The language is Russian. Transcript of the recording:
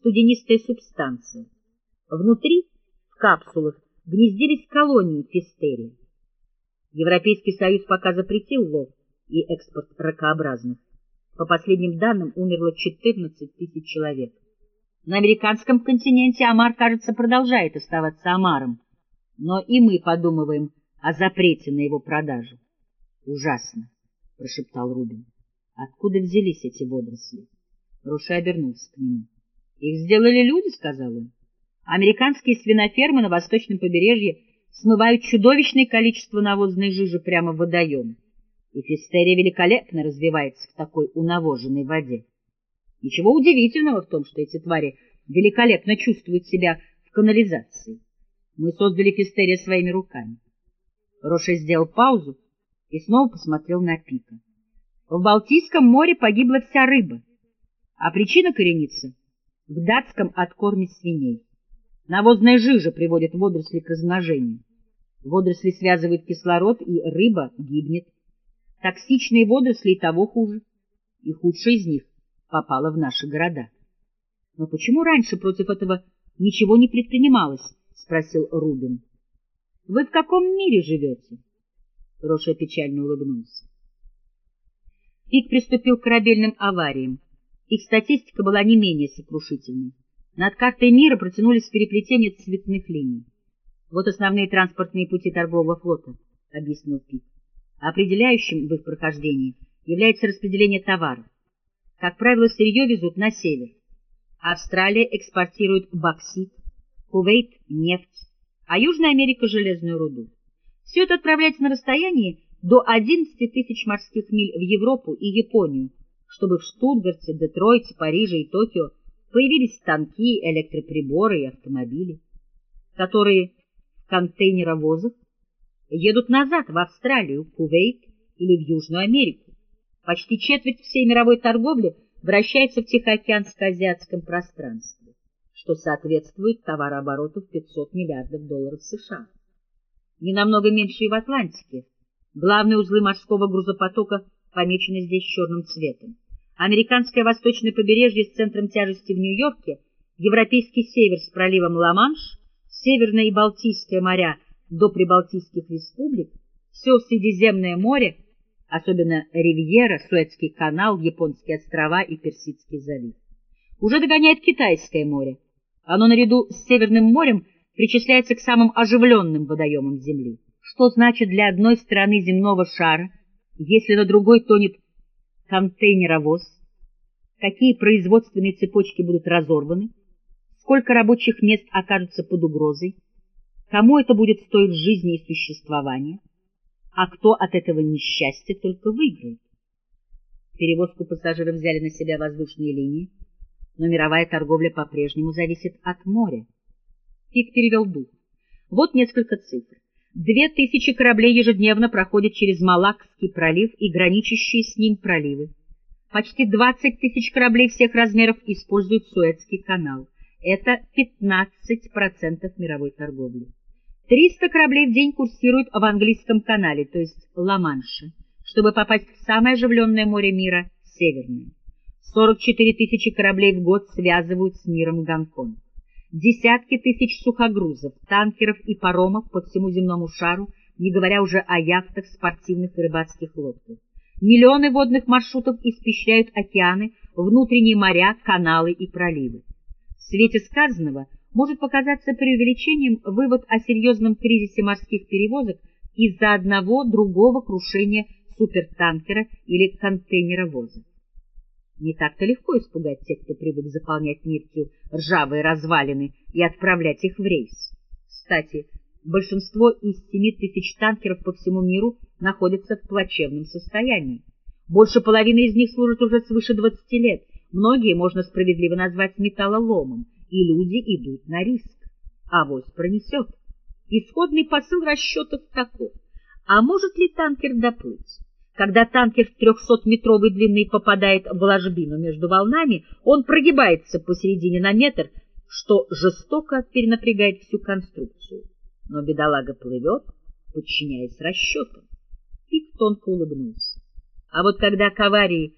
студенистая субстанция. Внутри, в капсулах, гнездились колонии фистерии. Европейский союз пока запретил лов и экспорт ракообразных. По последним данным, умерло 14 тысяч человек. На американском континенте омар, кажется, продолжает оставаться омаром, но и мы подумываем о запрете на его продажу. — Ужасно, — прошептал Рубин. — Откуда взялись эти водоросли? Руша обернулся к нему. — Их сделали люди, — сказал он. Американские свинофермы на восточном побережье смывают чудовищное количество навозной жижи прямо в водоем, и фистерия великолепно развивается в такой унавоженной воде. Ничего удивительного в том, что эти твари великолепно чувствуют себя в канализации. Мы создали фистерия своими руками. Роше сделал паузу и снова посмотрел на Пика. В Балтийском море погибла вся рыба, а причина коренится в датском откорме свиней. Навозная жижа приводит водоросли к размножению. Водоросли связывают кислород, и рыба гибнет. Токсичные водоросли и того хуже. И худшая из них попала в наши города. — Но почему раньше против этого ничего не предпринималось? — спросил Рубин. — Вы в каком мире живете? Роша печально улыбнулся. Пик приступил к корабельным авариям. Их статистика была не менее сокрушительной. Над картой мира протянулись переплетения цветных линий. Вот основные транспортные пути торгового флота, — объяснил Пик. Определяющим в их прохождении является распределение товаров. Как правило, сырье везут на север. Австралия экспортирует боксит, Кувейт — нефть, а Южная Америка — железную руду. Все это отправляется на расстоянии до 11 тысяч морских миль в Европу и Японию, чтобы в Штутгарте, Детройте, Париже и Токио Появились станки, электроприборы и автомобили, которые в контейнеровозах едут назад в Австралию, Кувейт или в Южную Америку. Почти четверть всей мировой торговли вращается в Тихоокеанско-азиатском пространстве, что соответствует товарообороту в 500 миллиардов долларов США. Не намного меньше и в Атлантике. Главные узлы морского грузопотока помечены здесь черным цветом. Американское восточное побережье с центром тяжести в Нью-Йорке, европейский север с проливом Ла-Манш, Северное и Балтийское моря до Прибалтийских республик, все Средиземное море, особенно Ривьера, Суэцкий канал, Японские острова и Персидский залив. Уже догоняет Китайское море. Оно наряду с Северным морем причисляется к самым оживленным водоемам Земли. Что значит для одной стороны земного шара, если на другой тонет контейнеровоз, какие производственные цепочки будут разорваны, сколько рабочих мест окажутся под угрозой, кому это будет стоить жизни и существования, а кто от этого несчастья только выиграет. Перевозку пассажиров взяли на себя воздушные линии, но мировая торговля по-прежнему зависит от моря. Пик перевел дух. Вот несколько цифр. Две тысячи кораблей ежедневно проходят через Малакский пролив и граничащие с ним проливы. Почти 20 тысяч кораблей всех размеров используют Суэцкий канал. Это 15% мировой торговли. 300 кораблей в день курсируют в английском канале, то есть Ла-Манше, чтобы попасть в самое оживленное море мира — Северное. 44 тысячи кораблей в год связывают с миром Гонконг десятки тысяч сухогрузов, танкеров и паромов по всему земному шару, не говоря уже о яхтах, спортивных и рыбацких лодках. Миллионы водных маршрутов испещряют океаны, внутренние моря, каналы и проливы. В свете сказанного может показаться преувеличением вывод о серьезном кризисе морских перевозок из-за одного другого крушения супертанкера или контейнеровоза. Не так-то легко испугать тех, кто привык заполнять нефтью ржавые развалины и отправлять их в рейс. Кстати, большинство из семи тысяч танкеров по всему миру находятся в плачевном состоянии. Больше половины из них служат уже свыше 20 лет, многие можно справедливо назвать металлоломом, и люди идут на риск. Авось пронесет. Исходный посыл расчетов таков. А может ли танкер доплыть? Когда танкер 300-метровой длины попадает в ложбину между волнами, он прогибается посередине на метр, что жестоко перенапрягает всю конструкцию. Но бедолага плывет, подчиняясь расчетам. Пик тонко улыбнулся. А вот когда к аварии